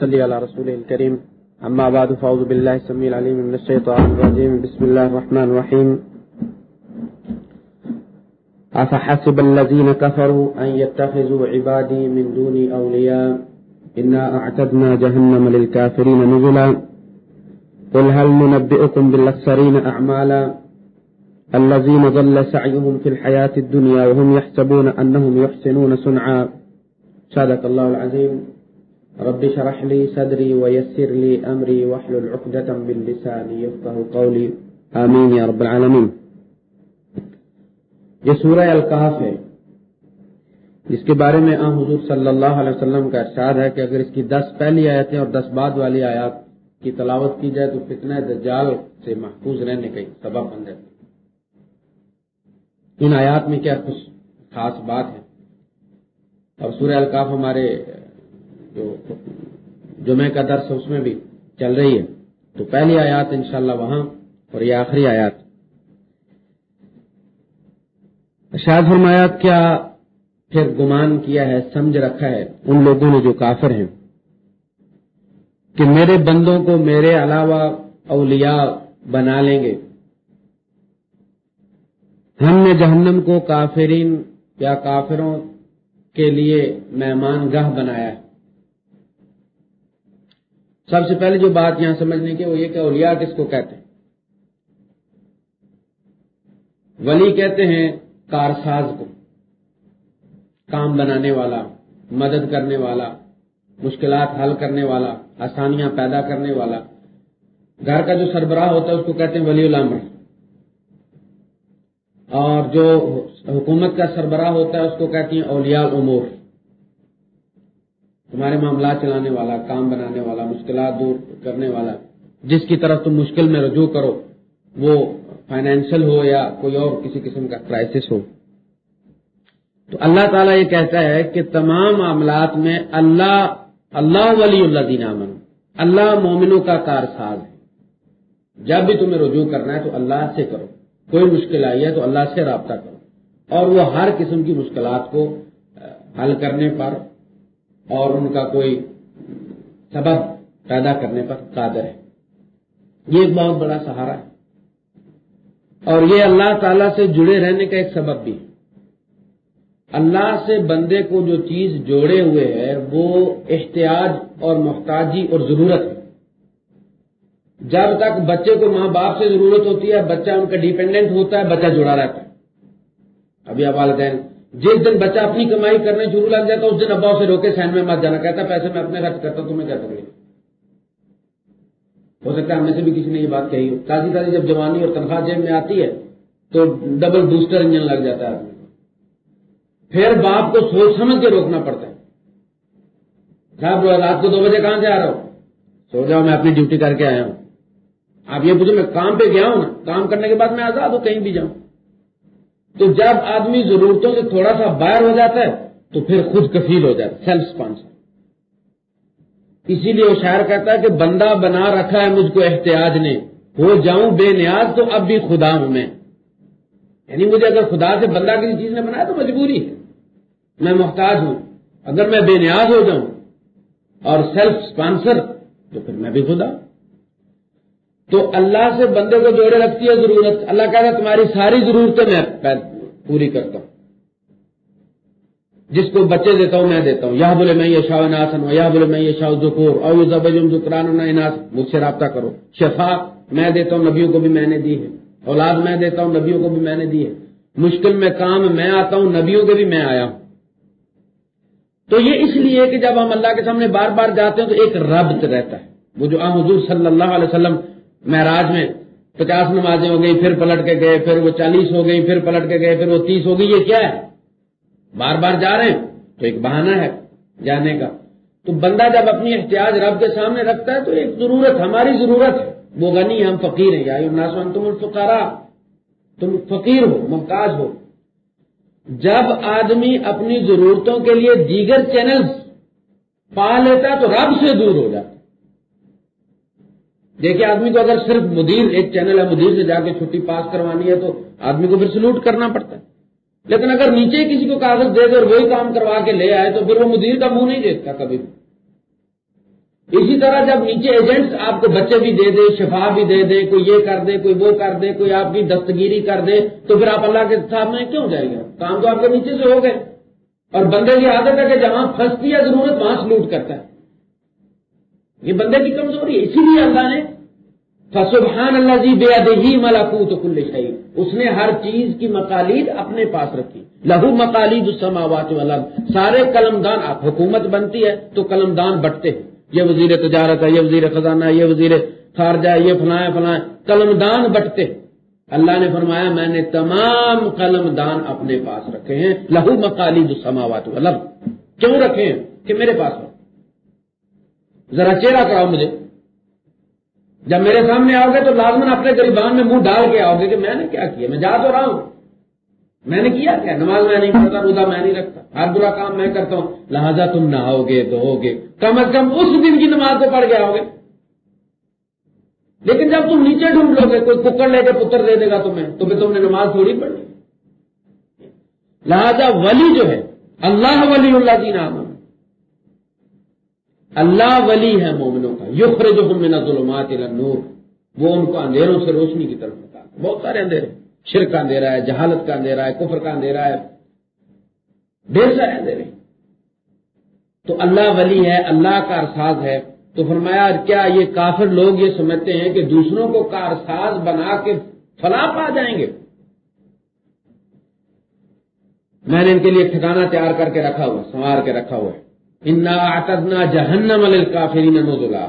نصلي على رسوله الكريم أما بعد فأعوذ بالله السميع العليم من الشيطان الرجيم بسم الله الرحمن الرحيم أفحسب الذين كفروا أن يتخذوا عبادي من دوني أولياء إنا أعتدنا جهنم للكافرين نزلا. قل هل ننبئكم بالأخسرين أعمالا الذين ضل سعيهم في الحياة الدنيا وهم يحسبون أنهم يحسنون صنعا. صدق الله العظيم رب شرح لي صدري ويسر لي أمري واحلل عقدة من لساني يفقه قولي. آمين يا رب العالمين. یہ سورہ القاف ہے. جس کے بارے میں آن حضور صلی اللہ علیہ وسلم کا ارشاد ہے کہ اگر اس کی دس پہلی آیتیں اور دس بعد والی آیات کی تلاوت کی جائے تو فتنہ دجال سے محفوظ رہنے کا سبب بن جاتی ان آیات میں کیا کچھ خاص بات ہے؟ اور سورہ القاف ہمارے جو جمعہ کا درس اس میں بھی چل رہی ہے۔ تو پہلی آیات انشاءاللہ وہاں اور یہ آخری آیات۔ شاید فرمایا، کیا پھر گمان کیا ہے، سمجھ رکھا ہے ان لوگوں نے جو کافر ہیں کہ میرے بندوں کو میرے علاوہ اولیاء بنا لیں گے؟ ہم نے جہنم کو کافرین یا کافروں کے لیے مہمان گاہ بنایا۔ ہے سب سے پہلے جو بات یہاں سمجھنے کی وہ یہ کہ اولیاء کس کو کہتے ہیں؟ ولی کہتے ہیں کارساز کو، کام بنانے والا، مدد کرنے والا، مشکلات حل کرنے والا، آسانیاں پیدا کرنے والا۔ گھر کا جو سربراہ ہوتا ہے اس کو کہتے ہیں ولی الامر۔ اور جو حکومت کا سربراہ ہوتا ہے اس کو کہتی ہیں اولیاء الامور۔ تمہارے معاملات چلانے والا، کام بنانے والا، مشکلات دور کرنے والا، جس کی طرف تم مشکل میں رجوع کرو، وہ فائنینشیل ہو یا کوئی اور کسی قسم کا کرائسس ہو۔ تو اللہ تعالیٰ یہ کہتا ہے کہ تمام معاملات میں اللہ اللہ ولی اللہ دین امن اللہ مومنوں کا کار ساز ہے۔ جب بھی تمہیں رجوع کرنا ہے تو اللہ سے کرو۔ کوئی مشکل آئی ہے تو اللہ سے رابطہ کرو۔ اور وہ ہر قسم کی مشکلات کو حل کرنے پر اور ان کا کوئی سبب پیدا کرنے پر قادر ہے۔ یہ ایک بہت بڑا سہارا ہے۔ اور یہ اللہ تعالی سے جڑے رہنے کا ایک سبب بھی ہے۔ اللہ سے بندے کو جو چیز جوڑے ہوئے ہے وہ احتیاج اور محتاجی اور ضرورت ہے۔ جب تک بچے کو ماں باپ سے ضرورت ہوتی ہے، بچہ ان کا ڈیپینڈنٹ ہوتا ہے، بچہ جڑا رہتا ہے۔ ابھی اب والدین جس دن بچہ اپنی کمائی کرنے شروع لگ جاتا ہے، اس دن ابا سے روکے سین میں مت جانا، کہتا پیسے میں اپنے خرچ کرتا ہوں، تمہیں کیا تکلیف؟ ہو سکتا ہے ہم میں سے بھی کسی نے یہ بات کہی ہو۔ تازی تازی جب جوانی اور تنخواہ جیب میں آتی ہے، تو ڈبل بوسٹر انجن لگ جاتا ہے۔ آدمی پھر باپ کو سوچ سمجھ کے روکنا پڑتا ہے۔ صاحب رات کو دو بجے کہاں سے آ رہا ہوں سو جاؤ، میں اپنی ڈیوٹی کر کے آیا ہوں۔ آپ یہ پوچھو، میں کام پہ گیا ہوں نا؟ کام کرنے کے بعد میں آزاد ہوں، کہیں بھی جاؤں۔ تو جب آدمی ضرورتوں سے تھوڑا سا باہر ہو جاتا ہے، تو پھر خود کفیل ہو جاتا ہے سیلف اسپانسر اسی لیے وہ شاعر کہتا ہے کہ بندہ بنا رکھا ہے، مجھ کو احتیاج نے ہو جاؤں بے نیاز، تو اب بھی خدا ہوں میں۔ یعنی مجھے اگر خدا سے بندہ کسی چیز نے بنایا تو مجبوری ہے۔ میں محتاج ہوں۔ اگر میں بے نیاز ہو جاؤں اور سیلف اسپانسر تو پھر میں بھی خدا تو اللہ سے بندے کو جوڑے رکھتی ہے ضرورت۔ اللہ کہتا ہے تمہاری ساری ضرورتیں میں پوری کرتا ہوں۔ جس کو بچے دیتا ہوں میں دیتا ہوں۔ یہ بولے میں یہ شاہ ناسن یا بولے میں یہ شاہ ذکور اور یہ زبجم ذکران اناس مجھ سے رابطہ کرو۔ شفا میں دیتا ہوں نبیوں کو بھی میں نے دی ہے۔ اولاد میں دیتا ہوں نبیوں کو بھی میں نے دی ہے۔ مشکل میں کام میں آتا ہوں نبیوں کے بھی میں آیا ہوں۔ تو یہ اس لیے کہ جب ہم اللہ کے سامنے بار بار جاتے ہیں تو ایک ربط رہتا ہے۔ وہ جو حضور صلی اللہ علیہ وسلم معراج میں پچاس نمازیں ہو گئی پھر پلٹ کے گئے، پھر وہ چالیس ہو گئی پھر پلٹ کے گئے، پھر وہ تیس ہو گئی، یہ کیا ہے؟ بار بار جا رہے ہیں، تو ایک بہانہ ہے جانے کا۔ تو بندہ جب اپنی احتیاج رب کے سامنے رکھتا ہے، تو ایک ضرورت، ہماری ضرورت ہے۔ وہ غنی ہم فقیر ہیں۔ یا تم الفقارا تم فقیر ہو محتاج ہو۔ جب آدمی اپنی ضرورتوں کے لیے دیگر چینل پا لیتا تو رب سے دور ہو جاتا دیکھیے آدمی کو اگر صرف مدیر، ایک چینل ہے، مدیر سے جا کے چھٹی پاس کروانی ہے تو آدمی کو پھر سلوٹ کرنا پڑتا ہے۔ لیکن اگر نیچے کسی کو کاغذ دے دے اور وہی کام کروا کے لے آئے تو پھر وہ مدیر کا منہ نہیں دیکھتا کبھی بھی۔ اسی طرح جب نیچے ایجنٹس آپ کو بچے بھی دے دے، شفا بھی دے دے، کوئی یہ کر دے، کوئی وہ کر دے، کوئی آپ کی دستگیری کر دے، تو پھر آپ اللہ کے سامنے کیوں جائے گا کام تو آپ کے نیچے سے ہو گئے۔ اور بندے کی عادت ہے کہ جہاں پھنستی ہے، ضرورت وہاں سلوٹ کرتا ہے۔ یہ بندے کی کمزوری ہے، اسی لیے اللہ نے فسبحان اللہ جی بے ادہی ملاکوت کل شہید اس نے ہر چیز کی مقالید اپنے پاس رکھی۔ لہو مقالید السماوات والارض سارے قلم دان آپ حکومت بنتی ہے تو قلم دان بٹتے ہیں۔ یہ وزیر تجارت ہے، یہ وزیر خزانہ ہے، یہ وزیر خارجہ ہے، یہ فلاں فلاں قلم دان بٹتے ہیں۔ اللہ نے فرمایا، میں نے تمام قلم دان اپنے پاس رکھے ہیں۔ لہو مقالید السماوات والارض کیوں رکھے ہیں؟ کہ میرے پاس ہو ذرا چہرہ کراؤ مجھے۔ جب میرے سامنے آؤ گے تو لازمن اپنے غریبان میں منہ ڈال کے آؤ گے کہ میں نے کیا کیا؟ میں جا تو رہا ہوں۔ میں نے کیا کیا؟ نماز میں نہیں پڑھتا، روزہ میں نہیں رکھتا۔ ہر برا کام میں کرتا ہوں۔ لہذا تم نہ گے دو گے کم از کم اس دن کی نماز تو پڑھ کے آؤ گے۔ لیکن جب تم نیچے ڈھونڈ لو گے، کوئی ککڑ لے کے پتر دے دے گا تمہیں، تو پھر تم نے نماز تھوڑی پڑھنی لہذا ولی جو ہے، اللہ ولی اللہ جی نام اللہ ولی ہے مومنوں کا یخر جو من ظلمات نور وہ ان کو اندھیروں سے روشنی کی طرف بتا بہت سارے اندھیرے۔ شرک کا اندھیرا ہے، جہالت کا اندھیرا ہے، کفر کا اندھیرا ہے۔ ڈھیر سارے اندھیرے۔ تو اللہ ولی ہے، اللہ کا ارساز ہے۔ تو فرمایا کیا یہ کافر لوگ یہ سمجھتے ہیں کہ دوسروں کو کارساز بنا کے فلاں پا جائیں گے؟ میں نے ان کے لیے ٹھکانا تیار کر کے رکھا ہوا، سنوار کے رکھا ہوا ہے۔ انا جہنم الکافرین نزلا۔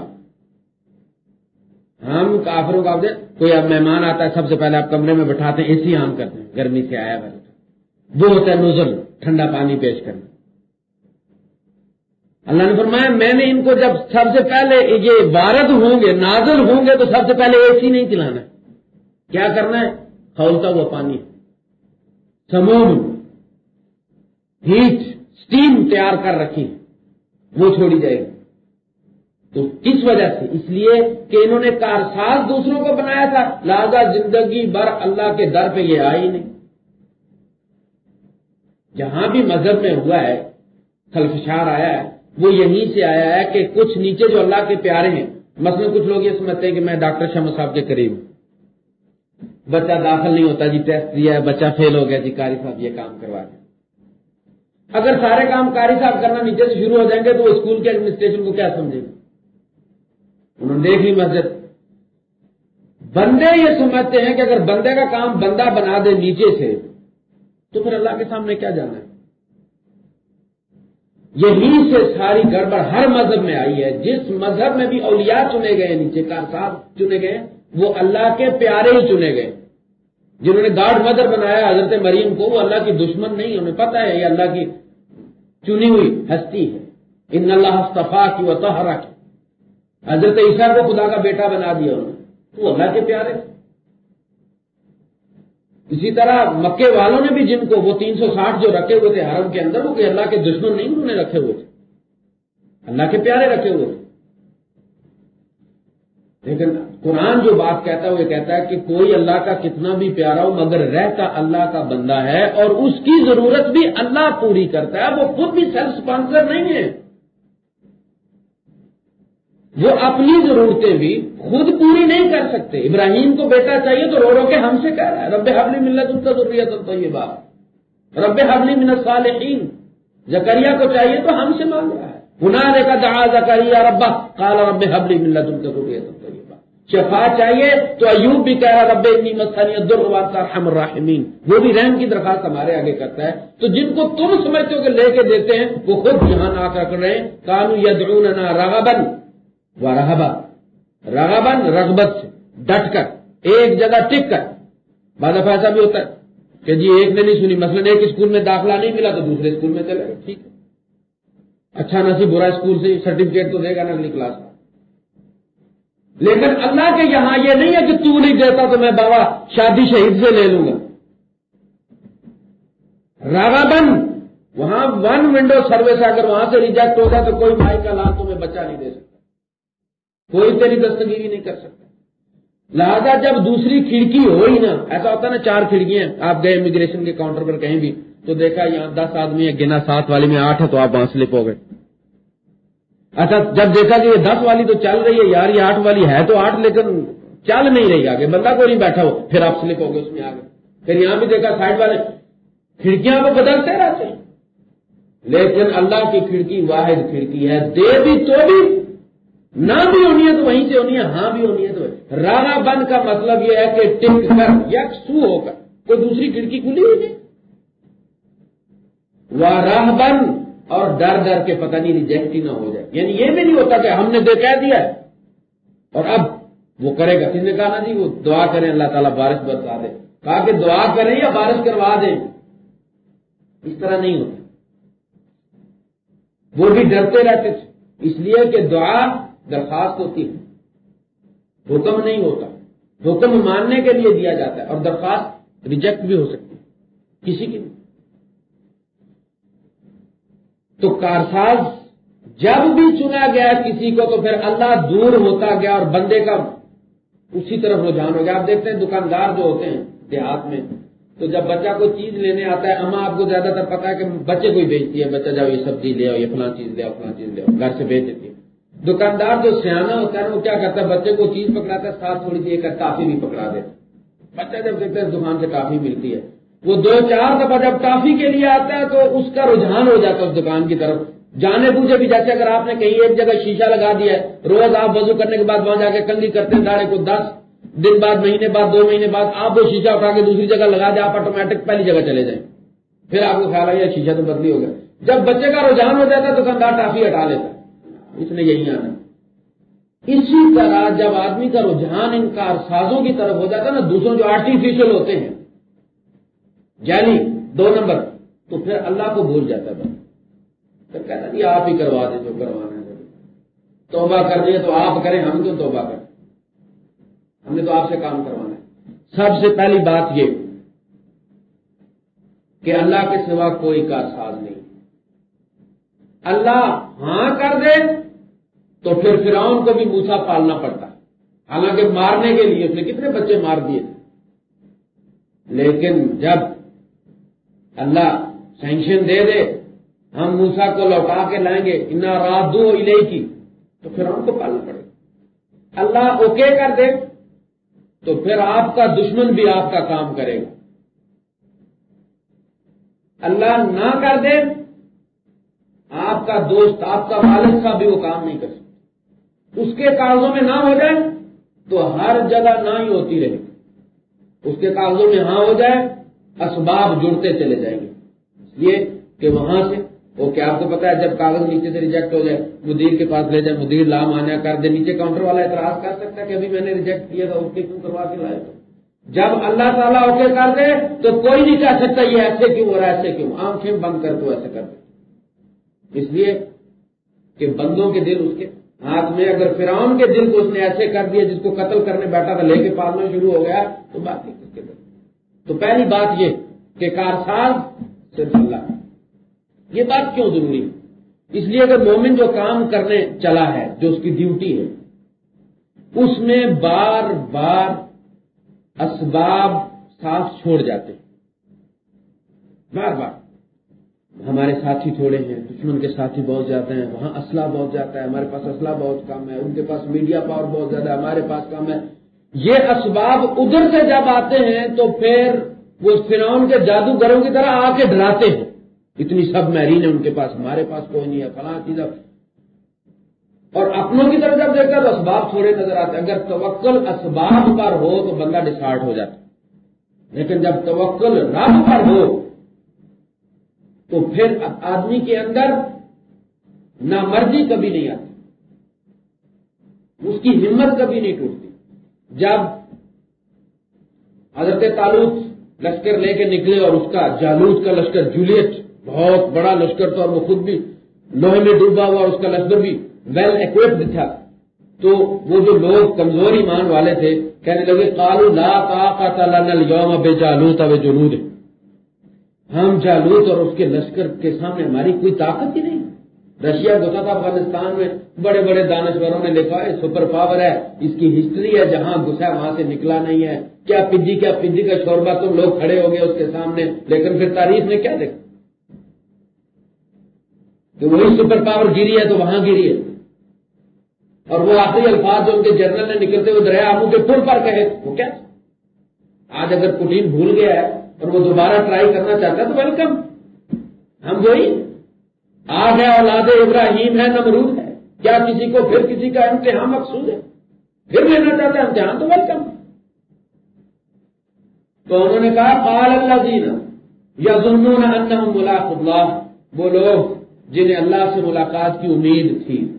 ہم کافروں کا کوئی اب مہمان آتا ہے، سب سے پہلے آپ کمرے میں بٹھاتے ہیں اسی عام کرتے ہیں، گرمی سے آیا بھائی وہ ہوتا ہے نزل، ٹھنڈا پانی پیش کرنا۔ اللہ نے فرمایا، میں نے ان کو جب سب سے پہلے یہ وارد ہوں گے، نازل ہوں گے، تو سب سے پہلے اے سی نہیں چلانا کیا کرنا ہے؟ کھولتا ہوا پانی۔ سموم، ہیٹ اسٹیم تیار کر رکھی۔ وہ چھوڑی جائے گی۔ تو کس وجہ سے، اس لیے کہ انہوں نے کارساز دوسروں کو بنایا تھا۔ لہذا زندگی بھر اللہ کے در پہ یہ آئی نہیں۔ جہاں بھی مذہب میں ہوا ہے، خلفشار آیا ہے، وہ یہیں سے آیا ہے کہ کچھ نیچے جو اللہ کے پیارے ہیں۔ مثلا کچھ لوگ یہ سمجھتے ہیں کہ میں ڈاکٹر شمس صاحب کے قریب ہوں۔ بچہ داخل نہیں ہوتا جی ٹیسٹ دیا ہے، بچہ فیل ہو گیا جی کاری صاحب یہ کام کروا دیں۔ اگر سارے کام کاری صاحب کرنا نیچے سے شروع ہو جائیں گے تو وہ اسکول کے ایڈمنسٹریشن کو کیا سمجھیں گے انہوں نے دیکھ لی مسجد۔ بندے یہ سمجھتے ہیں کہ اگر بندے کا کام بندہ بنا دے نیچے سے، تو پھر اللہ کے سامنے کیا جانا ہے؟ یہی سے ساری گڑبڑ ہر مذہب میں آئی ہے۔ جس مذہب میں بھی اولیاء چنے گئے، نیچے کار صاحب چنے گئے، وہ اللہ کے پیارے ہی چنے گئے۔ جنہوں نے گاڈ مدر بنایا حضرت مریم کو، وہ اللہ کی دشمن نہیں، انہیں پتا ہے یہ اللہ کی چنی ہوئی ہستی ہے۔ ان اللہ استفا کی و تحرا کی حضرت عیسیٰ کو خدا کا بیٹا بنا دیا انہوں نے۔ وہ اللہ کے پیارے۔ اسی طرح مکے والوں نے بھی جن کو وہ تین سو ساٹھ جو رکھے ہوئے تھے حرم کے اندر، وہ کہ اللہ کے دشمن نہیں انہوں نے رکھے ہوئے تھے۔ اللہ کے پیارے رکھے ہوئے تھے۔ لیکن قرآن جو بات کہتا ہے وہ یہ کہتا ہے کہ کوئی اللہ کا کتنا بھی پیارا ہو، مگر رہتا اللہ کا بندہ ہے اور اس کی ضرورت بھی اللہ پوری کرتا ہے، وہ خود بھی سیلف اسپانسر نہیں ہے۔ وہ اپنی ضرورتیں بھی خود پوری نہیں کر سکتے۔ ابراہیم کو بیٹا چاہیے تو رو رو کے ہم سے کہہ رہا ہے، رب حبلی ملت ان کا ضروریت ہوتا یہ بات رب حبلی منت صالحین زکریا کو چاہیے تو ہم سے مانگ رہا ہے۔ گناہ کا دہا زکریا ربا کالا رب حبلی ملت ان کا شفا چاہیے تو ایوب بھی کہہ رہا رب رحم الرحمین وہ بھی رحم کی درخواست ہمارے آگے کرتا ہے۔ تو جن کو تم سمجھتے ہو کہ لے کے دیتے ہیں، وہ خود جہاں آ کر رہے ہیں۔ کانو یدعون رغبن و رہبا رغبن رغبت سے ڈٹ کر، ایک جگہ ٹک کر۔ بعد دفعہ ایسا بھی ہوتا ہے کہ جی ایک نے نہیں سنی، مثلا ایک اسکول میں داخلہ نہیں ملا تو دوسرے اسکول میں چلے۔ ٹھیک ہے۔ اچھا نصیب، برا اسکول سے سرٹیفکیٹ تو دے گا نا اگلی کلاس کا لیکن اللہ کے یہاں یہ نہیں ہے کہ تو نہیں دیتا تو میں بابا شادی شہید سے لے لوں گا۔ راگا بند وہاں ون ونڈو سروس اگر وہاں سے ریجیکٹ ہوگا تو کوئی بھائی کا لال تمہیں بچہ نہیں دے سکتا۔ کوئی تیری دستگیری نہیں کر سکتا۔ لہذا جب دوسری کھڑکی ہو ہی نا، ایسا ہوتا نا چار کھڑکیاں، آپ گئے امیگریشن کے کاؤنٹر پر کہیں بھی۔ تو دیکھا یہاں دس آدمی ہے گنا سات والی میں آٹھ ہے تو آپ وہاں سلپ ہو گئے۔ اچھا جب دیکھا کہ یہ دس والی تو چل رہی ہے، یار یہ آٹھ والی ہے تو آٹھ، لیکن چل نہیں رہی آگے۔ بندہ کو نہیں بیٹھا ہو پھر آپ سلپ ہو گئے اس میں آگے۔ پھر یہاں بھی دیکھا سائڈ والے، کھڑکیاں کو بدلتے رہتے ہیں۔ لیکن اللہ کی کھڑکی واحد کھڑکی ہے، دے بھی تو بھی، نہ بھی ہونی ہے تو وہیں سے ہونی ہے ہاں بھی ہونی ہے تو رانا بند کا مطلب یہ ہے کہ ٹک کر یا سو ہو کر، کوئی دوسری کھڑکی کھلی ہوئی نہیں۔ وہ راہ بند اور ڈر ڈر کے پتہ نہیں ریجیکٹ ہی نہ ہو جائے۔ یعنی یہ بھی نہیں ہوتا کہ ہم نے دے کہہ دیا ہے۔ اور اب وہ کرے گا۔ کس نے کہا نا جی؟ وہ دعا کریں، اللہ تعالیٰ بارش برسا دے۔ کہا کہ دعا کریں یا بارش کروا دیں۔ اس طرح نہیں ہوتا۔ وہ بھی ڈرتے رہتے تھے۔ اس لیے کہ دعا درخواست ہوتی ہے۔ حکم نہیں ہوتا۔ حکم ماننے کے لیے دیا جاتا ہے اور درخواست ریجیکٹ بھی ہو سکتی ہے۔ کسی کی نہیں۔ تو کارساز جب بھی چنا گیا کسی کو تو پھر اللہ دور ہوتا گیا اور بندے کا اسی طرف رجحان ہو گیا۔ آپ دیکھتے ہیں دکاندار جو ہوتے ہیں دیہات میں، تو جب بچہ کوئی چیز لینے آتا ہے اما آپ کو زیادہ تر پتا ہے کہ بچے کو ہی بیچتی ہے، بچہ جاؤ یہ سبزی لے آؤ، یہ فلاں چیز لے آؤ فلاں چیز لے آؤ، گھر سے بیچ دیتی ہے۔ دکاندار جو سیاح ہوتا ہے، وہ کیا کرتا ہے؟ بچے کو چیز پکڑاتا ہے، ساتھ تھوڑی سی ایک کافی بھی پکڑا دیتا بچہ جب دیکھتا ہے، دکان سے کافی ملتی ہے۔ وہ دو چار دفعہ جب ٹافی کے لیے آتا ہے تو اس کا رجحان ہو جاتا ہے اس دکان کی طرف۔ جانے پوچھے بھی جیسے اگر آپ نے کہیں ایک جگہ شیشہ لگا دیا ہے، روز آپ وضو کرنے کے بعد وہاں جا کے کنگی کرتے ہیں داڑے کو دس، دن بعد، مہینے بعد، دو مہینے بعد آپ وہ شیشہ اٹھا کے دوسری جگہ لگا دیں، آپ آٹومیٹک پہلی جگہ چلے جائیں۔ پھر آپ کو خیال آیا شیشہ تو بدلی ہو گیا۔ جب بچے کا رجحان ہو جاتا ہے دکاندار ٹافی ہٹا لیتا اس نے یہی آنا اسی طرح جب آدمی کا رجحان ان کارسازوں کی طرف ہو جاتا ہے نا، دوسروں جو آرٹیفیشل ہوتے ہیں جیلی دو نمبر، تو پھر اللہ کو بھول جاتا ہے پھر کہتا جی آپ ہی کروا دیں جو کروانا ہے۔ توبہ کر دیا تو آپ کریں، ہم کیوں توبہ کریں؟ ہم نے تو آپ سے کام کروانا ہے۔ سب سے پہلی بات یہ کہ اللہ کے سوا کوئی کا ساز نہیں۔ اللہ ہاں کر دے تو پھر فرعون کو بھی موسا پالنا پڑتا۔ حالانکہ مارنے کے لیے اس نے کتنے بچے مار دیے۔ لیکن جب اللہ سینکشن دے دے، ہم موسا کو لوٹا کے لائیں گے، انا رات دو کی تو پھر ہم کو پالنا پڑے۔ گا اللہ اوکے کر دے، تو پھر آپ کا دشمن بھی آپ کا کام کرے گا۔ اللہ نہ کر دے، آپ کا دوست، آپ کا والد کا بھی وہ کام نہیں کر سکتا۔ اس کے کاغذوں میں نہ ہو جائے تو ہر جگہ نہ ہی ہوتی رہے۔ اس کے کاغذوں میں ہاں ہو جائے اسباب جڑتے چلے جائیں گے۔ اس لیے کہ وہاں سے وہ کیا آپ کو پتا ہے جب کاغذ نیچے سے ریجیکٹ ہو جائے، مدیر کے پاس لے جائے، مدیر لام آنا کر دے، نیچے کاؤنٹر والا اعتراض کر سکتا ہے کہ ابھی میں نے ریجیکٹ کیا تھا، اس کے کیوں کروا کے لائے جب اللہ تعالیٰ اوکے کر دے تو کوئی نہیں کہہ سکتا یہ ایسے کیوں ہو رہا ہے ایسے کیوں۔ آنکھیں بند کر تو ایسے کر دے۔ اس لیے کہ بندوں کے دل اس کے ہاتھ میں، اگر فرعون کے دل کو اس نے ایسے کر دیا جس کو قتل کرنے بیٹھا تھا، لے کے پالنا شروع ہو گیا، تو بات ہی تو پہلی بات یہ کہ کارساز صرف اللہ یہ بات کیوں ضروری ہے؟ اس لیے اگر مومن جو کام کرنے چلا ہے، جو اس کی ڈیوٹی ہے، اس میں بار بار اسباب ساتھ چھوڑ جاتے بار بار۔ ہمارے ساتھی تھوڑے ہیں، دشمن کے ساتھی بہت زیادہ ہیں، وہاں اسلحہ بہت جاتا ہے، ہمارے پاس اسلحہ بہت کم ہے، ان کے پاس میڈیا پاور بہت زیادہ ہے، ہمارے پاس کم ہے۔ یہ اسباب ادھر سے جب آتے ہیں تو پھر وہ فرعون کے جادوگروں کی طرح آ کے ڈراتے ہیں۔ اتنی سب میرین ہے ان کے پاس، ہمارے پاس کوئی نہیں ہے، فلاں چیز اور اپنوں کی طرف جب دیکھتا تو اسباب تھوڑے نظر آتے اگر توکل اسباب پر ہو تو بندہ ڈسارٹ ہو جاتا لیکن جب توکل رب پر ہو تو پھر آدمی کے اندر نامرضی کبھی نہیں آتی۔ اس کی ہمت کبھی نہیں ٹوٹتی۔ جب حضرت تعلق لشکر لے کے نکلے اور اس کا جالوت کا لشکر جولیٹ، بہت بڑا لشکر تھا اور وہ خود بھی لوہے میں ڈوبا ہوا اور اس کا لشکر بھی ویل اکوپڈ تھا۔ تو وہ جو لوگ کمزور ایمان والے تھے، کہنے لگے کالو لا کا بے جالوت اب جنود ہم جالوت اور اس کے لشکر کے سامنے ہماری کوئی طاقت ہی نہیں۔ رشیا گزا تھا افغانستان میں بڑے بڑے دانشوروں نے لکھا ہے سپر پاور ہے، اس کی ہسٹری ہے، جہاں گھسا وہاں سے نکلا نہیں ہے۔ کیا پجی کیا پجی کا شوربہ تم لوگ کھڑے ہو گئے اس کے سامنے، لیکن پھر تاریخ نے کیا دیکھا؟ کہ وہی سپر پاور گری ہے تو وہاں گری ہے۔ اور وہ آخری الفاظ جو ان کے جنرل نے نکلتے ہوئے دریا آبو کے پل پر کہے، وہ کیا؟ آج اگر کٹین بھول گیا ہے اور وہ دوبارہ ٹرائی کرنا چاہتا ہے تو ویلکم۔ ہم وہی آج ہے، اولاد ابراہیم ہے، نمرود ہے۔ کیا کسی کو پھر کسی کا امتحان مقصود ہے؟ پھر لینا چاہتے ہیں امتحان تو ویلکم تو انہوں نے کہا، قال اللہ دینا یا ظلم ملاق اللہ۔ وہ لوگ جنہیں اللہ سے ملاقات کی امید تھی،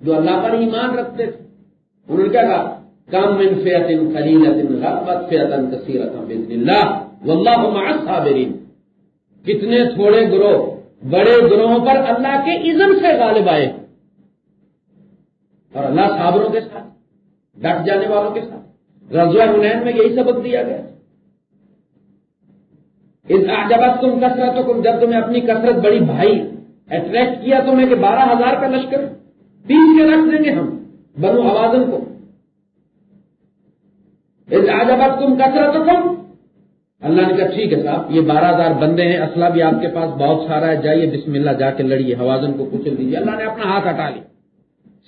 جو اللہ پر ایمان رکھتے تھے۔ انہوں نے کیا کہا؟ کم من فیت خلیلت غربت فیتن کثیرت بزن اللہ۔ واللہ مع الصابرین۔ کتنے تھوڑے گروہ بڑے گروہوں پر اللہ کے اذن سے غالب آئے۔ اور اللہ صابروں کے ساتھ، ڈٹ جانے والوں کے ساتھ۔ رضوہ حنین میں یہی سبق دیا گیا۔ جب تم کثرت تم جب تمہیں اپنی کثرت بڑی بھائی اٹریکٹ کیا تمہیں کہ بارہ ہزار کا لشکر پیس کے رکھ دیں گے ہم، بنو آوازن کو۔ جب تم کثرت کم اللہ نے کہا، ٹھیک ہے صاحب، یہ بارہ ہزار بندے ہیں، اسلحہ بھی آپ کے پاس بہت سارا ہے، جائیے، بسم اللہ، جا کے لڑیے، حوازن کو کچل دیجیے اللہ نے اپنا ہاتھ ہٹا لیا۔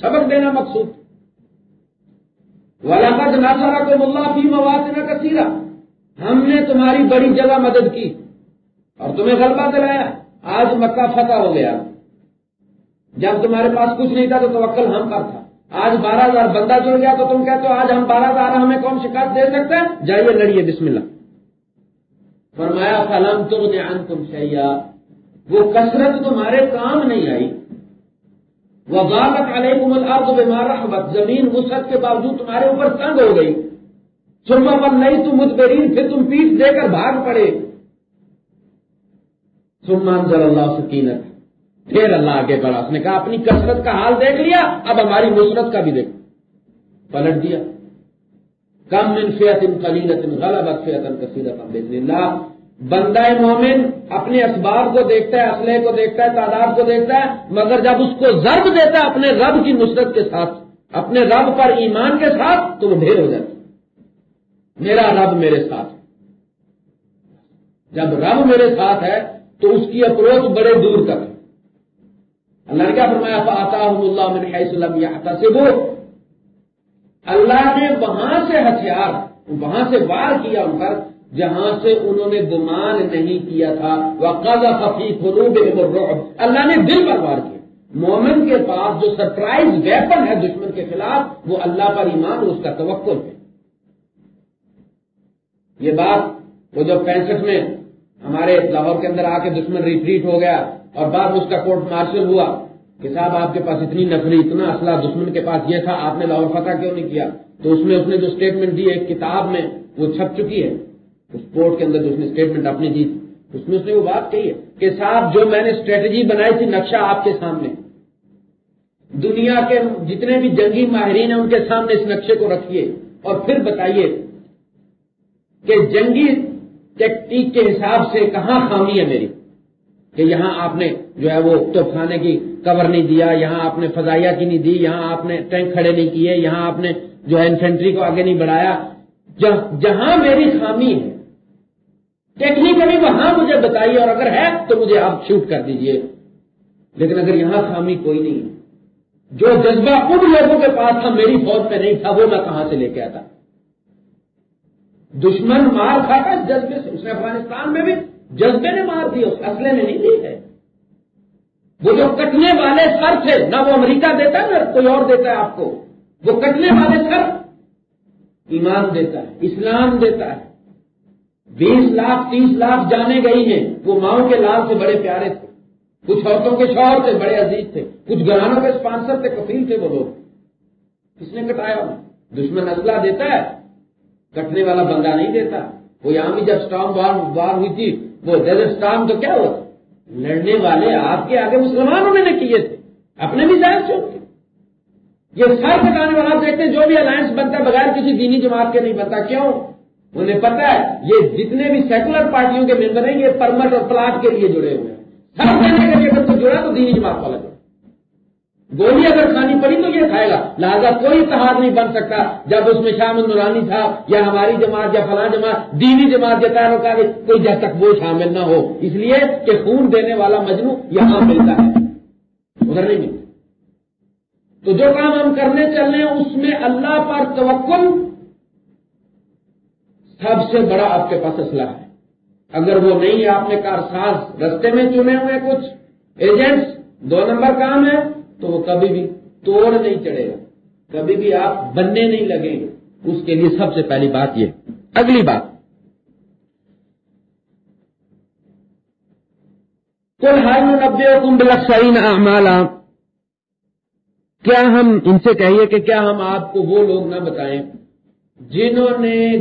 سبق دینا مقصود۔ ناسارا کو ملا فی مواد نہ کثیرا ہم نے تمہاری بڑی جگہ مدد کی اور تمہیں غلبہ دلایا۔ آج مکہ فتح ہو گیا۔ جب تمہارے پاس کچھ نہیں تھا تو توکل ہم پر تھا۔ آج بارہ ہزار بندہ جڑ گیا تو تم کہتے ہو، آج ہم بارہ ہزار ہمیں کون شکایت دے سکتے ہیں جائیے، لڑیے، بسم اللہ۔ فرمایا، فلم تم دھیان تم سیا وہ کثرت تمہارے کام نہیں آئی۔ وہ غالت علیہ الارض بما رحمت۔ زمین وسعت کے باوجود تمہارے اوپر تنگ ہو گئی۔ سما پر نہیں تم مجبرین پھر تم پیٹ دے کر بھاگ پڑے۔ سمان ضل اللہ سکینت پھر اللہ آگے بڑھا۔ اس نے کہا، اپنی کثرت کا حال دیکھ لیا، اب ہماری نصرت کا بھی دیکھ۔ پلٹ دیا۔ کم من فیت ان قلیلت غلبت فیت کثیرت بزن اللہ۔ بندہ مومن اپنے اسباب کو دیکھتا ہے اسلحے کو دیکھتا ہے، تعداد کو دیکھتا ہے، مگر جب اس کو ضرب دیتا ہے اپنے رب کی نصرت کے ساتھ، اپنے رب پر ایمان کے ساتھ، تو وہ ڈھیر ہو جاتا میرا رب میرے ساتھ۔ جب رب میرے ساتھ ہے، تو اس کی اپروچ بڑے دور تک اللہ نے کیا فرمایا آتا ہوں اللہ یا سے وہ اللہ نے وہاں سے ہتھیار، وہاں سے وار کیا ان پر، جہاں سے انہوں نے گمان نہیں کیا تھا۔ وہ قزا فروب اللہ نے دل پر وار کیا۔ مومن کے پاس جو سرپرائز ویپن ہے دشمن کے خلاف، وہ اللہ پر ایمان، اس کا توقع ہے۔ یہ بات وہ جو پینسٹھ میں ہمارے لاہور کے اندر آ کے دشمن ریٹریٹ ہو گیا اور بعد اس کا کورٹ مارشل ہوا کہ صاحب آپ کے پاس اتنی نفری اتنا اسلحہ دشمن کے پاس یہ تھا، آپ نے لاہور فتح کیوں نہیں کیا؟ تو اس میں اس نے جو اسٹیٹمنٹ دی ایک کتاب میں، وہ چھپ چکی ہے۔ اس کورٹ کے اندر جو اس نے اسٹیٹمنٹ اپنی دی، اس میں اس نے وہ بات کہی ہے کہ صاحب جو میں نے اسٹریٹجی بنائی تھی، نقشہ آپ کے سامنے۔ دنیا کے جتنے بھی جنگی ماہرین ہیں، ان کے سامنے اس نقشے کو رکھیے اور پھر بتائیے کہ جنگی ٹیکٹیک کے حساب سے کہاں خامی ہے میری۔ کہ یہاں آپ نے جو ہے وہ توپخانے کی کور نہیں دیا، یہاں آپ نے فضائیہ کی نہیں دی، یہاں آپ نے ٹینک کھڑے نہیں کیے، یہاں آپ نے جو ہے انفینٹری کو آگے نہیں بڑھایا۔ جہاں میری خامی ہے، ٹیکنیکلی وہاں مجھے بتائیے اور اگر ہے تو مجھے آپ شوٹ کر دیجیے۔ لیکن اگر یہاں خامی کوئی نہیں ہے جو جذبہ ان لوگوں کے پاس تھا، میری فوج میں نہیں تھا، وہ میں کہاں سے لے کے آتا؟ دشمن مار کھاتا اس جذبے سے، اس نے افغانستان میں بھی جذبے نے مار دی اس اسلحے نے نہیں دی ہے۔ وہ جو کٹنے والے سر تھے، نہ وہ امریکہ دیتا ہے نہ کوئی اور دیتا ہے آپ کو۔ وہ کٹنے والے سر ایمان دیتا ہے، اسلام دیتا ہے۔ بیس لاکھ، تیس لاکھ جانے گئی ہیں۔ وہ ماؤں کے لال سے بڑے پیارے تھے۔ کچھ عورتوں کے شوہر تھے، بڑے عزیز تھے۔ کچھ گرانوں کے اسپانسر تھے، کفیل تھے وہ لوگ۔ کس نے کٹایا دشمن اسلحہ دیتا ہے۔ کٹنے والا بندہ نہیں دیتا۔ وہ یہاں بھی جب اسٹام وار ہوئی تھی وہ ڈیزرٹ تو کیا ہوتا لڑنے والے آپ کے آگے مسلمانوں نے کیے تھے، اپنے بھی ظاہر کے یہ سر بتانے والا دیکھتے ہیں، جو بھی الائنس بنتا ہے، بغیر کسی دینی جماعت کے نہیں بنتا۔ کیوں؟ انہیں پتا ہے، یہ جتنے بھی سیکولر پارٹیوں کے ممبر ہیں، یہ پرمٹ اور پلاٹ کے لیے جڑے ہوئے ہیں۔ سب دینے کے لیے اگر جڑا تو دینی جماعت والا جڑا۔ گولی اگر کھانی پڑی تو یہ کھائے گا۔ لہٰذا کوئی اتحاد نہیں بن سکتا جب اس میں شامل نورانی تھا یا ہماری جماعت یا فلاں جماعت، دینی جماعت یا تعلق کوئی جب تک وہ شامل نہ ہو۔ اس لیے کہ خون دینے والا مجنو یہاں ملتا ہے۔ ادھر نہیں ملتا۔ تو جو کام ہم کرنے چل رہے ہیں، اس میں اللہ پر توکل سب سے بڑا آپ کے پاس اسلحہ ہے۔ اگر وہ نہیں ہے آپ نے کارساز رستے میں چنے ہوئے کچھ، ایجنٹس، دو نمبر کام ہے۔ تو وہ کبھی بھی توڑ نہیں چڑھے گا۔ کبھی بھی آپ بننے نہیں لگیں گے۔ اس کے لیے سب سے پہلی بات یہ۔ اگلی بات۔ کل ہر نبے کم بلکسرین اعمال کیا ہم ان سے کہیے کہ کیا ہم آپ کو وہ لوگ نہ بتائیں جنہوں نے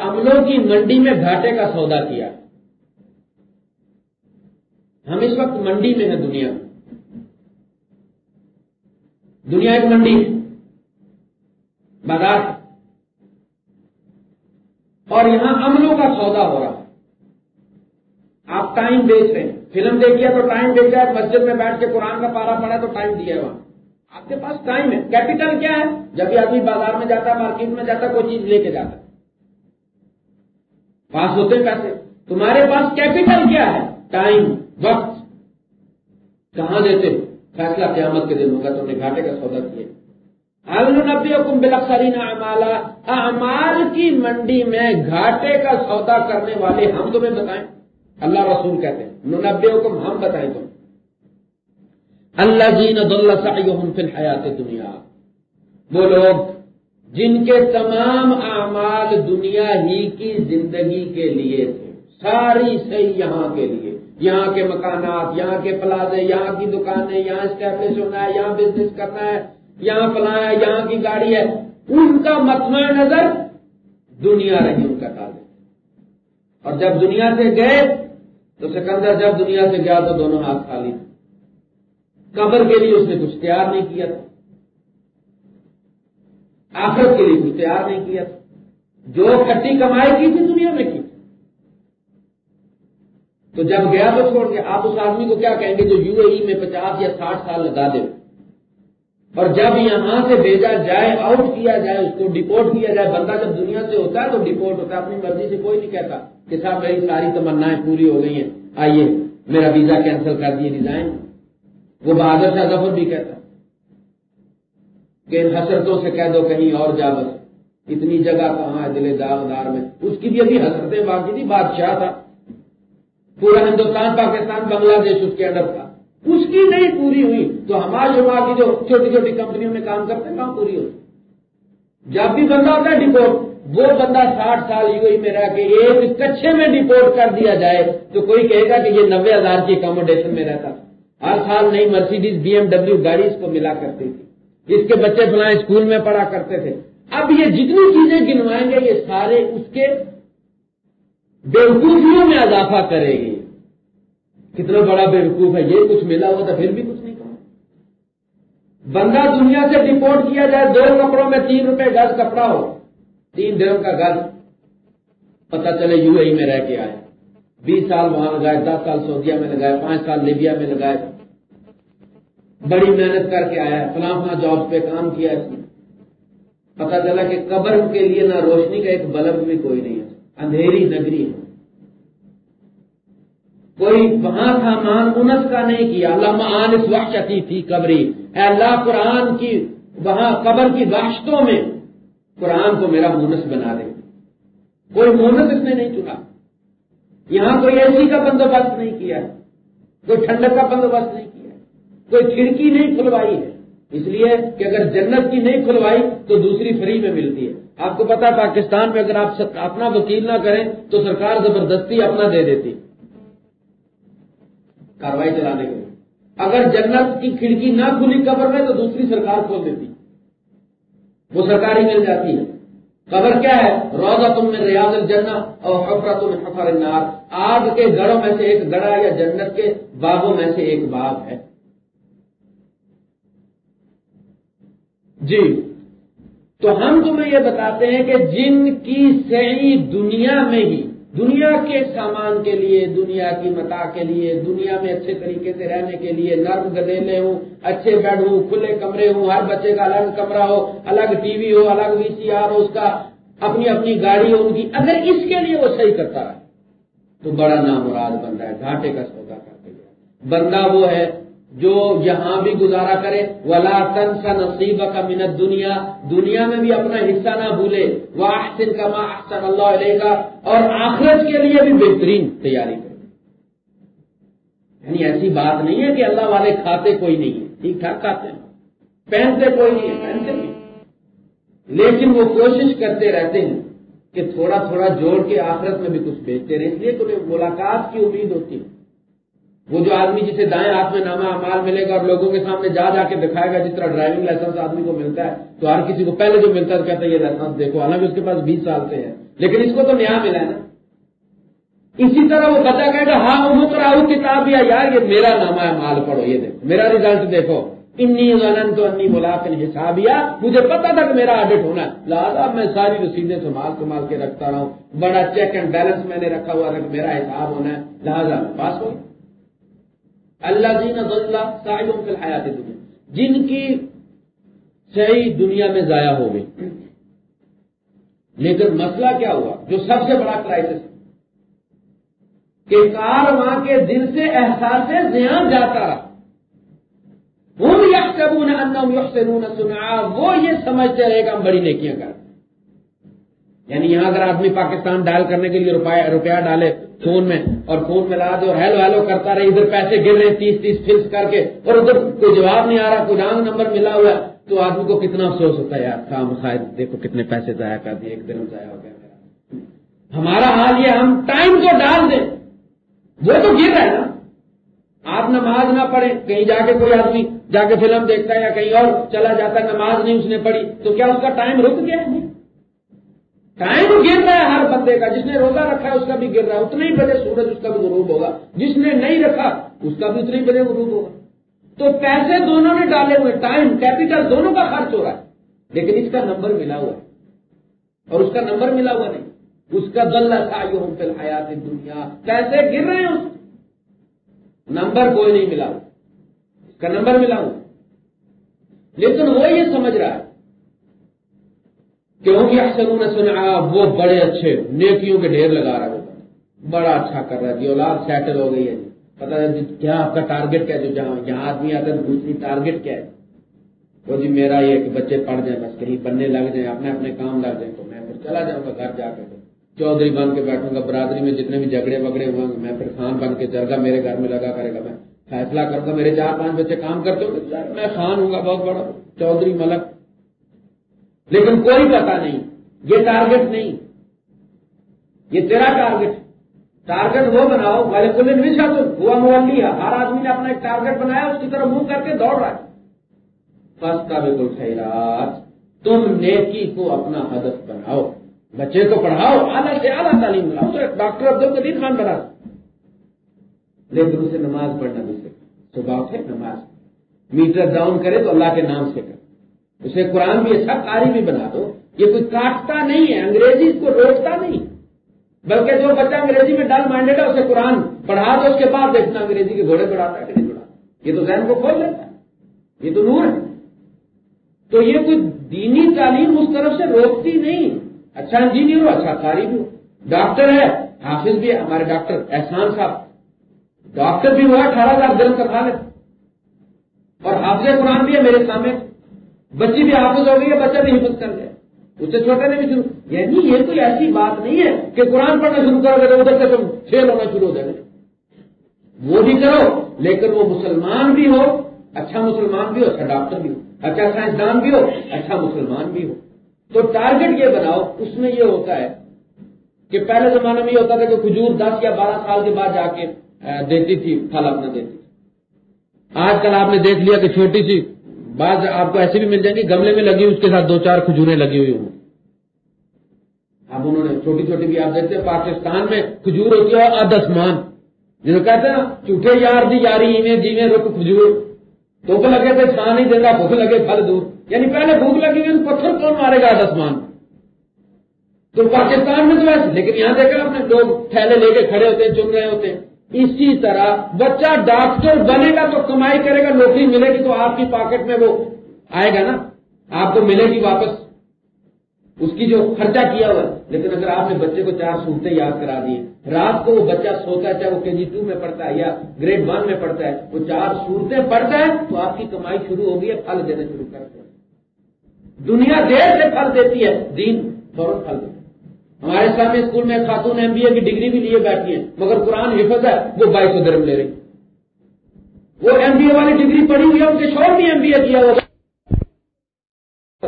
عملوں کی منڈی میں گھاٹے کا سودا کیا؟ ہم اس وقت منڈی میں ہیں دنیا دنیا ایک منڈی ہے۔ بازار اور یہاں عملوں کا سودا ہو رہا آپ ٹائم بیچ رہے ہیں۔ فلم دیکھیے تو ٹائم بیچا ہے۔ مسجد میں بیٹھ کے قرآن کا پارا پڑا تو ٹائم دیا ہے وہاں آپ کے پاس ٹائم ہے۔ کیپیٹل کیا ہے؟ جب بھی آدمی بازار میں جاتا ہے، مارکیٹ میں جاتا ہے، کوئی چیز لے کے جاتا ہے۔ پاس ہوتے ہیں پیسے۔ تمہارے پاس کیپیٹل کیا ہے؟ ٹائم، وقت۔ کہاں دیتے ہو؟ فیصلہ قیامت کے دن ہوگا، تم نے گھاٹے کا سودا کیا۔ حکم بلکسرین امالا امال کی منڈی میں گھاٹے کا سودا کرنے والے ہم تمہیں بتائیں۔ اللہ رسول کہتے ہیں نبے حکم ہم بتائیں تم اللہ جین فی الحیات دنیا وہ لوگ جن کے تمام اعمال دنیا ہی کی زندگی کے لیے تھے، ساری صحیح یہاں کے لیے۔ یہاں کے مکانات، یہاں کے پلازے، یہاں کی دکانیں، یہاں اسٹیبلش ہونا ہے، یہاں بزنس کرنا ہے، یہاں فلاں ہے، یہاں کی گاڑی ہے، ان کا متنوع نظر دنیا رہی ان کا تعلق اور جب دنیا سے گئے، تو سکندر جب دنیا سے گیا تو دونوں ہاتھ خالی تھے قبر کے لیے اس نے کچھ تیار نہیں کیا تھا۔ آخرت کے لیے کچھ تیار نہیں کیا تھا۔ جو کٹی کمائی کی تھی دنیا میں کی۔ تو جب گیا تو چھوڑ کے آپ اس آدمی کو کیا کہیں گے جو یو اے ای میں پچاس یا ساٹھ سال لگا دے؟ اور جب یہاں سے بھیجا جائے آؤٹ کیا جائے، اس کو ڈپورٹ کیا جائے، بندہ جب دنیا سے ہوتا ہے تو ڈپورٹ ہوتا ہے، اپنی مرضی سے کوئی نہیں کہتا کہ صاحب میری ساری تمنا پوری ہو گئی ہیں۔ آئیے، میرا ویزا کینسل کر دیے ڈیزائن وہ بہادر شاہ ظفر بھی کہتا۔ کہ حسرتوں سے کہہ دو کہیں اور جا بس۔ اتنی جگہ کہاں ہے دل داغدار میں؟ اس کی بھی ابھی حسرتیں باقی تھی بادشاہ تھا۔ پورا ہندوستان، پاکستان، بنگلہ دیش اس کے اندر تھا۔ اس کی نہیں، پوری ہوئی۔ تو ہمارے وہاں کی جو چھوٹی چھوٹی کمپنیوں میں کام کرتے ہیں پوری ہوئی۔ جب بھی بندہ ہوتا ہے ڈپورٹ وہ بندہ ساٹھ سال یو ہی میں رہ کے ایک کچھے میں ڈپورٹ کر دیا جائے، تو کوئی کہے گا کہ یہ نبے ہزار کی اکوموڈیشن میں رہتا۔ ہر سال نئی مرسیڈیز بی ایم ڈبلو گاڑی اس کو ملا کرتی تھی۔ اس کے بچے فلاں اسکول میں پڑھا کرتے تھے۔ اب یہ جتنی چیزیں گنوائیں گے، یہ سارے اس کے بیوقوفیوں میں اضافہ کرے گی۔ کتنا بڑا بیوقوف ہے، یہ کچھ ملا ہوا تو پھر بھی کچھ نہیں کہا۔ بندہ دنیا سے ڈپورٹ کیا جائے، دو کپڑوں میں تین روپے گز کپڑا ہو، تین دنوں کا گز، پتہ چلے یو اے میں رہ کے آئے۔ بیس سال وہاں لگائے، دس سال سعودیہ میں لگائے، پانچ سال لیبیا میں لگائے۔ بڑی محنت کر کے آیا، فلاں فلاں جاب پہ کام کیا اس نے۔ پتا چلا کہ قبر کے لیے نہ روشنی کا ایک بلب بھی کوئی نہیں ہے۔ اندھیری نگری ہے۔ کوئی وہاں تھا مان انس کا نہیں کیا۔ اللہ آن اس وحشتی تھی قبری۔ اے اللہ، قرآن کی وہاں قبر کی وحشتوں میں قرآن کو میرا مونس بنا دے۔ کوئی مونس اس نے نہیں چنا یہاں کوئی اے سی کا بندوبست نہیں کیا۔ کوئی ٹھنڈک کا بندوبست نہیں کیا۔ کوئی کھڑکی نہیں کھلوائی ہے۔ اس لیے کہ اگر جنت کی نہیں کھلوائی تو دوسری فری میں ملتی ہے۔ آپ کو پتا پاکستان میں اگر آپ اپنا وکیل نہ کریں تو سرکار زبردستی اپنا دے دیتی۔ کاروائی چلانے کے لیے۔ اگر جنت کی کھڑکی نہ کھلی قبر میں تو دوسری سرکار کھول دیتی۔ وہ سرکاری مل جاتی ہے۔ قبر کیا ہے؟ روزہ تم میں ریاض الجنہ اور حفرہ تم حفر النار۔ آگ کے گڑوں میں سے ایک گڑا یا جنت کے باغوں میں سے ایک باغ ہے۔ جی تو ہم تمہیں یہ بتاتے ہیں کہ جن کی صحیح دنیا میں ہی، دنیا کے سامان کے لیے، دنیا کی متا کے لیے، دنیا میں اچھے طریقے سے رہنے کے لیے نرم گدیلے ہوں، اچھے بیڈ ہوں، کھلے کمرے ہوں، ہر بچے کا الگ کمرہ ہو، الگ ٹی وی ہو، الگ وی سی آر ہو، اس کا اپنی اپنی گاڑی ہو، ان کی، اگر اس کے لیے وہ صحیح کرتا ہے، تو بڑا نام مراد بندہ ہے، گھاٹے کا سودا کرتے بندہ وہ ہے جو یہاں بھی گزارا کرے، ولا تن سا نصیب کا منت دنیا دنیا میں بھی اپنا حصہ نہ بھولے وہ آحسن کا ماں احسن اللہ علیہ کا اور آخرت کے لیے بھی بہترین تیاری کرے۔ یعنی ایسی بات نہیں ہے کہ اللہ والے کھاتے کوئی نہیں ہے، ٹھیک ٹھاک کھاتے ہیں، پہنتے کوئی نہیں ہے، پہنتے نہیں۔ لیکن وہ کوشش کرتے رہتے ہیں کہ تھوڑا تھوڑا جوڑ کے آخرت میں بھی کچھ بیچتے رہے اس لیے تو ملاقات کی امید ہوتی ہے۔ وہ جو آدمی جسے دائیں ہاتھ میں نامہ مال ملے گا اور لوگوں کے سامنے جا جا کے دکھائے گا جس طرح ڈرائیونگ لائسنس آدمی کو ملتا ہے، تو ہر کسی کو پہلے جو ملتا ہے کہتا ہے، یہ لائسنس دیکھو، حالانکہ اس کے پاس بیس سال سے ہے۔ لیکن اس کو تو نیا ملا ہے نا۔ اسی طرح وہ بتا کہے گا ہاں وہ کراؤ کتاب یا یار، یہ میرا نامہ ہے، مال پڑھو، یہ دیکھو۔ میرا ریزلٹ دیکھو۔ انی غلن تو انی حساب یا، مجھے پتا تھا کہ میرا آڈٹ ہونا ہے۔ لہٰذا میں ساری رسیدیں سنبھال سنبھال کے رکھتا رہا ہوں۔ بڑا چیک اینڈ بیلنس میں نے رکھا ہوا کہ میرا حساب ہونا ہے۔ لہٰذا پاس ہو اللہ دین اللہ صاحبوں کے حیات دنیا جن کی صحیح دنیا میں ضائع ہو گئی۔ لیکن مسئلہ کیا ہوا؟ جو سب سے بڑا کرائسس کہ کار وہاں کے دل سے احساس زیاں جاتا رہا۔ وہ یکسبون سنا وہ یہ سمجھتے رہے گا ہم بڑی نیکیاں کر یعنی یہاں اگر آدمی پاکستان ڈال کرنے کے لیے روپیہ ڈالے فون میں اور فون میں لا دے اور ہیلو ہیلو کرتا رہے، ادھر پیسے گر رہے، تیس تیس فلس کر کے، اور ادھر کوئی جواب نہیں آ رہا، کوئی رانگ نمبر ملا ہوا ہے، تو آدمی کو کتنا افسوس ہوتا ہے، یار خام خواہ دیکھو کتنے پیسے ضائع کر دیے، ایک دن ضائع ہو گیا ہمارا حال یہ ہم ٹائم کو ڈال دیں۔ وہ تو گر رہا ہے نا۔ آپ نماز نہ پڑھیں، کہیں جا کے کوئی آدمی جا کے فلم دیکھتا ہے یا کہیں اور چلا جاتا ہے، نماز نہیں اس نے پڑھی، تو کیا اس کا ٹائم رک گیا ہے؟ ٹائم گر رہا ہے ہر بندے کا، جس نے روزہ رکھا ہے اس کا بھی گر رہا ہے۔ اتنے ہی بجے سورج اس کا بھی غروب ہوگا۔ جس نے نہیں رکھا، اس کا بھی اتنے ہی بجے غروب ہوگا۔ تو پیسے دونوں نے ڈالے ہوئے، ٹائم، کیپیٹل دونوں کا خرچ ہو رہا ہے۔ لیکن اس کا نمبر ملا ہوا ہے۔ اور اس کا نمبر ملا ہوا نہیں۔ اس کا دلہ تھا ہوں فی الحیات دنیا پیسے گر رہے ہیں اس نمبر کوئی نہیں ملا ہوا۔ اس کا نمبر ملا ہوا۔ لیکن وہ یہ سمجھ رہا ہے کیونکہ اکثر نے سنا وہ بڑے اچھے نیکیوں کے ڈھیر لگا رہا ہے بڑا اچھا کر رہا ہے جی اولاد سیٹل ہو گئی ہے جی۔ پتا جی کیا آپ کا ٹارگیٹ کیا جو جہاں یہاں آدمی آتا ہے دوسری ٹارگیٹ کیا ہے؟ وہ جی میرا یہ کہ بچے پڑھ جائیں، بس کہیں بننے لگ جائیں، اپنے اپنے کام لگ جائیں، تو میں پھر چلا جاؤں گا گھر جا کے۔ چودھری بن کے بیٹھوں گا، برادری میں جتنے بھی جھگڑے وگڑے ہوئے گے، میں پھر خان بن کے چل گا میرے گھر میں لگا کرے گا۔ میں فیصلہ کروں گا، میرے چار پانچ بچے کام کرتے ہوں گے۔ میں خان ہوں گا، بہت بڑا۔ چودھری ملک لیکن کوئی پتا نہیں، یہ ٹارگیٹ نہیں۔ یہ تیرا ٹارگیٹ ٹارگیٹ وہ بناؤ والے کل بھی تو ہوا مولی ہے۔ ہر آدمی نے اپنا ایک ٹارگیٹ بنایا، اس کی طرف منہ کر کے دوڑ رہا ہے۔ بس کا بالکل خیرات۔ تم نیکی کو اپنا ہدف بناؤ۔ بچے کو پڑھاؤ، اعلیٰ سے اعلیٰ تعلیم بناؤ۔ ڈاکٹر عبد القدیر خان بنا۔ لیکن اسے نماز پڑھنا بھی سکے صبح اٹھے، نماز۔ میٹر ڈاؤن کرے تو اللہ کے نام سے کرے۔ اسے قرآن بھی اچھا قاری بھی بنا دو۔ یہ کوئی کاٹتا نہیں ہے، انگریزی اس کو روکتا نہیں۔ بلکہ جو بچہ انگریزی میں ڈل مائنڈیڈ ہے، اسے قرآن پڑھا دو، اس کے بعد دیکھنا انگریزی کے گھوڑے پڑھاتا ہے کہ نہیں پڑھاتا۔ یہ تو ذہن کو کھول لیتا ہے۔ یہ تو نور ہے۔ تو یہ کوئی دینی تعلیم اس طرف سے روکتی نہیں۔ اچھا انجینئر ہو اچھا قاری بھی ہو۔ ڈاکٹر ہے، حافظ بھی ہے، ہمارے ڈاکٹر احسان صاحب۔ ڈاکٹر بھی ہوا، اٹھارہ ہزار درد کا خالد اور حافظ قرآن بھی ہے، میرے سامنے۔ بچی بھی حافظ ہو گئی ہے، بچہ بھی حفظ کر گیا اس سے چھوٹے نے بھی شروع۔ یعنی یہ کوئی ایسی بات نہیں ہے کہ قرآن پڑھنا شروع کرو گے ادھر سے تم فیل ہونا شروع ہو جائے۔ وہ بھی کرو، لیکن وہ مسلمان بھی ہو اچھا مسلمان بھی ہو اچھا ڈاکٹر بھی ہو اچھا سائنسدان بھی ہو اچھا مسلمان بھی ہو۔ تو ٹارگیٹ یہ بناؤ، اس میں یہ ہوتا ہے کہ پہلے زمانے میں یہ ہوتا تھا کہ کھجور دس یا بارہ سال کے بعد جا کے دیتی تھی، پھل اپنا دیتی تھی۔ آج کل آپ نے دیکھ لیا کہ چھوٹی سی بعض آپ کو ایسے بھی مل جائیں گے، گملے میں لگی اس کے ساتھ دو چار کھجوریں لگی ہوئی ہوں۔ اب انہوں نے چھوٹی چھوٹی بھی آپ دیکھتے ہیں، پاکستان میں کھجور ہوتی ہے ادسمان جنہوں کہتے ہیں نا جھوٹے یار دی یاری، ایویں جیویں رک کھجور۔ تو لگے تھے چھان نہیں دینا بھوک لگے پھل دور۔ یعنی پہلے بھوک لگی ہوئی، پتھر کون مارے گا ادسمان تو پاکستان میں تو ایسے، لیکن یہاں دیکھا آپ نے، لوگ تھیلے لے کے کھڑے ہوتے ہیں، چن رہے ہوتے ہیں۔ اسی طرح بچہ ڈاکٹر بنے گا تو کمائی کرے گا، نوکری ملے گی تو آپ کی پاکٹ میں وہ آئے گا نا۔ آپ کو ملے گی واپس۔ اس کی جو خرچہ کیا ہوا۔ لیکن اگر آپ نے بچے کو چار صورتیں یاد کرا دی، رات کو وہ بچہ سوتا ہے، چاہے وہ کے جی ٹو میں پڑھتا ہے یا گریڈ ون میں پڑھتا ہے، وہ چار صورتیں پڑھتا ہے تو آپ کی کمائی شروع ہوگی ہے، پھل دینا شروع کرتے ہیں دنیا دیر سے پھل دیتی ہے، دین فوراً پھل دیتی ہمارے سامنے اسکول میں خاتون ایم بی اے کی ڈگری بھی لیے بیٹھی ہیں، مگر قرآن حفظ ہے، وہ بائیس سو درم لے رہی۔ وہ ایم بی اے والی ڈگری پڑھی ہوئی ہے، ان کے شور بھی ایم بی اے کیا ہوا۔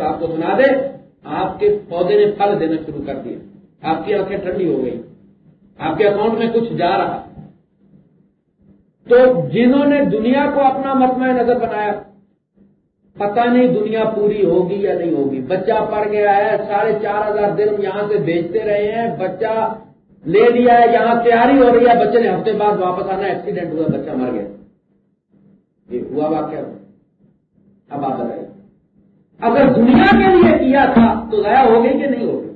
آپ کو سنا دے آپ کے پودے نے پھل دینا شروع کر دیا۔ آپ کی آنکھیں ٹھنڈی ہو گئی آپ کے اکاؤنٹ میں کچھ جا رہا۔ تو جنہوں نے دنیا کو اپنا متمع نظر بنایا پتہ نہیں دنیا پوری ہوگی یا نہیں ہوگی۔ بچہ پڑ گیا ہے، ساڑھے چار ہزار دن یہاں سے بیچتے رہے ہیں۔ بچہ لے لیا ہے، یہاں تیاری ہو رہی ہے۔ بچے نے ہفتے بعد واپس آنا ایکسیڈنٹ ہوا، بچہ مر گیا۔ یہ ہوا واقعہ۔ اب آ رہے اگر دنیا کے لیے کیا تھا، تو ضائع ہو گئی کہ نہیں ہوگی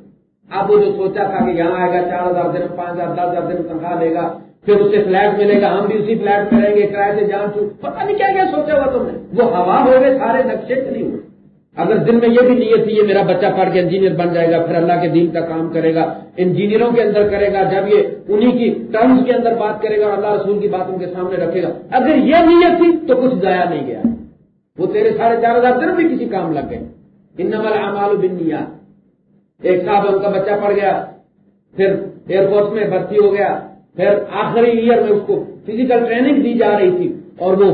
اب وہ جو سوچا تھا کہ یہاں آئے گا، چار ہزار دن، پانچ ہزار، دس ہزار دن تنخواہ لے گا پھر اسے فلیٹ ملے گا، ہم بھی اسی فلیٹ میں رہیں گے، کرایہ سے جان چو پتا نہیں کیا کیا سوچا ہوا تم نے؟ وہ ہوا ہو گئے سارے نقشے نہیں ہوئے۔ اگر دن میں یہ بھی نیت تھی، یہ میرا بچہ پڑھ کے انجینئر بن جائے گا، پھر اللہ کے دین کا کام کرے گا، انجینئروں کے اندر کرے گا، جب یہ انہی کی ٹرمز کے اندر بات کرے گا اور اللہ رسول کی بات ان کے سامنے رکھے گا۔ اگر یہ نیت تھی تو کچھ ضائع نہیں گیا۔ وہ تیرے ساڑھے چار ہزار دن بھی کسی کام لگ گئے۔ ان نمال بن نیا ایک صاحب ان کا بچہ پڑ گیا، پھر ایئر فورس میں بھرتی ہو گیا۔ پھر آخری ایئر میں اس کو فزیکل ٹریننگ دی جا رہی تھی اور وہ،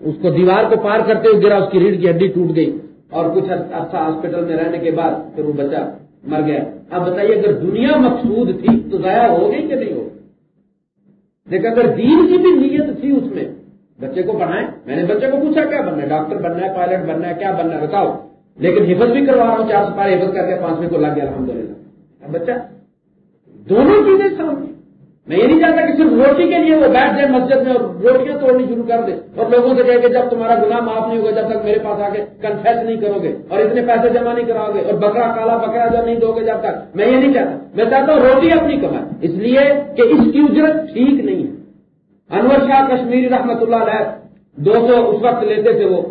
اس کو دیوار کو پار کرتے ہوئے گرا اس کی ریڑھ کی ہڈی ٹوٹ گئی اور کچھ عرصہ ہاسپٹل میں رہنے کے بعد پھر وہ بچہ مر گیا۔ اب بتائیے اگر دنیا مقصود تھی تو ضائع ہو گئی کہ نہیں ہو لیکن اگر دین کی بھی نیت تھی اس میں، بچے کو پڑھائیں۔ میں نے بچے کو پوچھا، کیا بننا ہے؟ ڈاکٹر بننا ہے، پائلٹ بننا ہے، کیا بننا ہے؟ بتاؤ۔ لیکن حفظ بھی کروا رہا ہوں، چار سپارے حفظ کر کے پانچویں کو لگ گیا الحمد للہ بچہ دونوں چیزیں سامنے میں یہ نہیں چاہتا کہ صرف روٹی کے لیے وہ بیٹھ جائے مسجد میں اور روٹیاں توڑنی شروع کر دے اور لوگوں سے کہے کہ جب تمہارا گناہ معاف نہیں ہوگا، جب تک میرے پاس آ کے کنفیس نہیں کرو گے اور اتنے پیسے جمع نہیں کراؤ گے اور بکرا، کالا بکرا جو نہیں دو گے جب تک، میں یہ نہیں چاہتا۔ میں چاہتا ہوں روٹی اپنی کمائے۔ اس لیے کہ اس کی اجرت ٹھیک نہیں ہے۔ انور شاہ کشمیری رحمت اللہ علیہ دو سو اس وقت لیتے تھے وہ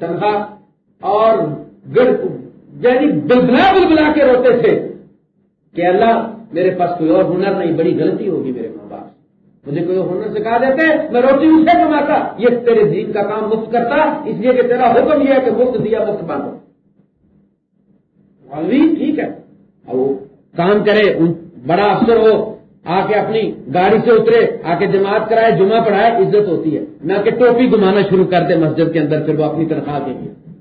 تنخواہ اور یعنی بلبلا بلبلا کے روتے تھے کہ اللہ میرے پاس کوئی اور ہنر نہیں، بڑی غلطی ہوگی میرے ماں باپ۔ مجھے کوئی ہنر سکھا دیتے، میں روٹی اسے کماتا۔ یہ تیرے دین کا کام مفت کرتا، اس لیے کہ تیرا حکم یہ ہے کہ مفت دیا، مفت باندھو۔ ٹھیک ہے۔ وہ کام کرے بڑا افسر ہو آ کے اپنی گاڑی سے اترے آ کے جماعت کرائے، جمعہ پڑھائے، عزت ہوتی ہے۔ نہ کہ ٹوپی گمانا شروع کر دے مسجد کے اندر، پھر وہ اپنی تنخواہ کے لیے۔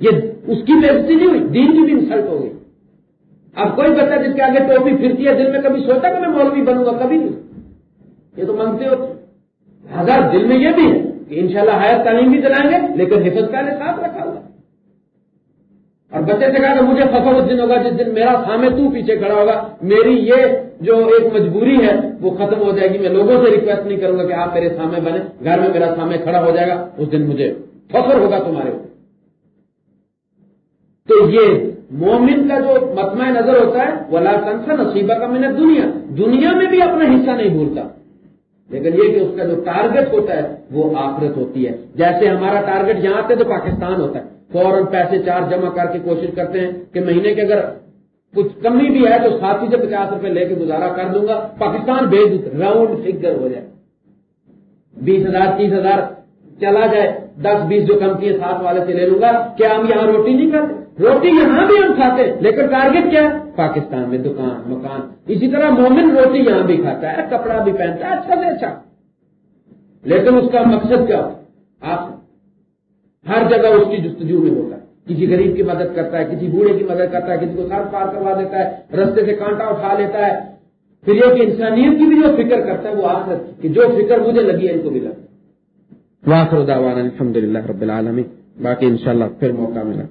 یہ اس کی بےزتی نہیں ہوئی، دین کی بھی انسلٹ ہو گئی۔ اب کوئی بچہ جس کے آگے ٹوپی پھرتی ہے، دل میں کبھی سوچا کہ میں مولوی بنوں گا؟ کبھی نہیں۔ یہ تو مانگتے ہو ہزار دل میں یہ بھی ہے کہ انشاءاللہ شاء حیات تعلیم بھی چلائیں گے، لیکن حفظ کا نے ساتھ رکھا ہوگا اور بچے سے کہا کہ مجھے فخر اس دن ہوگا، جس دن میرا سامنے تو پیچھے کھڑا ہوگا، میری یہ جو ایک مجبوری ہے، وہ ختم ہو جائے گی۔ میں لوگوں سے ریکویسٹ نہیں کروں گا کہ آپ میرے سامنے بنے گھر میں میرا سامنے کھڑا ہو جائے گا، اس دن مجھے فخر ہوگا تمہارے تو یہ مومن کا جو متمع نظر ہوتا ہے، وہ اللہ نصیبہ کا میں نے دنیا دنیا میں بھی اپنا حصہ نہیں بھولتا۔ لیکن یہ کہ اس کا جو ٹارگٹ ہوتا ہے، وہ آخرت ہوتی ہے۔ جیسے ہمارا ٹارگٹ یہاں آتے تو پاکستان ہوتا ہے۔ فوراً پیسے چار جمع کر کے کوشش کرتے ہیں کہ مہینے کے اگر کچھ کمی بھی ہے، تو ساتھی سے پچاس روپے لے کے گزارا کر دوں گا۔ پاکستان بھیج راؤنڈ فگر ہو جائے۔ بیس ہزار، تیس ہزار چلا جائے۔ دس بیس جو کمپنی ساتھ والے سے لے لوں گا کیا ہم یہاں روٹی نہیں کرتے روٹی یہاں بھی ہم کھاتے، لیکن ٹارگیٹ کیا ہے؟ پاکستان میں دکان، مکان۔ اسی طرح مومن روٹی یہاں بھی کھاتا ہے، کپڑا بھی پہنتا ہے اچھا سے اچھا۔ لیکن اس کا مقصد کیا آپ ہر جگہ اس کی جستجو میں ہوتا ہے۔ کسی غریب کی مدد کرتا ہے، کسی بوڑھے کی مدد کرتا ہے، کسی کو سر پار کروا دیتا ہے، رستے سے کانٹا اٹھا لیتا ہے۔ پھر یہ کہ انسانیت کی بھی جو فکر کرتا ہے، وہ آخر کہ جو فکر مجھے لگی ہے ان کو بھی لگتا واخر دعوانا للہ رب العالمین. باقی انشاءاللہ پھر موقع ملا.